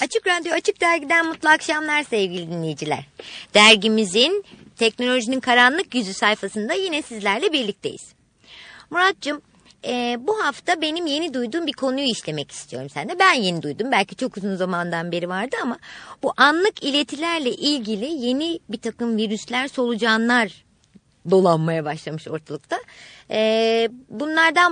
Açık Radyo Açık Dergi'den mutlu akşamlar sevgili dinleyiciler. Dergimizin teknolojinin karanlık yüzü sayfasında yine sizlerle birlikteyiz. Muratcığım e, bu hafta benim yeni duyduğum bir konuyu işlemek istiyorum sende. Ben yeni duydum belki çok uzun zamandan beri vardı ama bu anlık iletilerle ilgili yeni bir takım virüsler solucanlar dolanmaya başlamış ortalıkta. E, bunlardan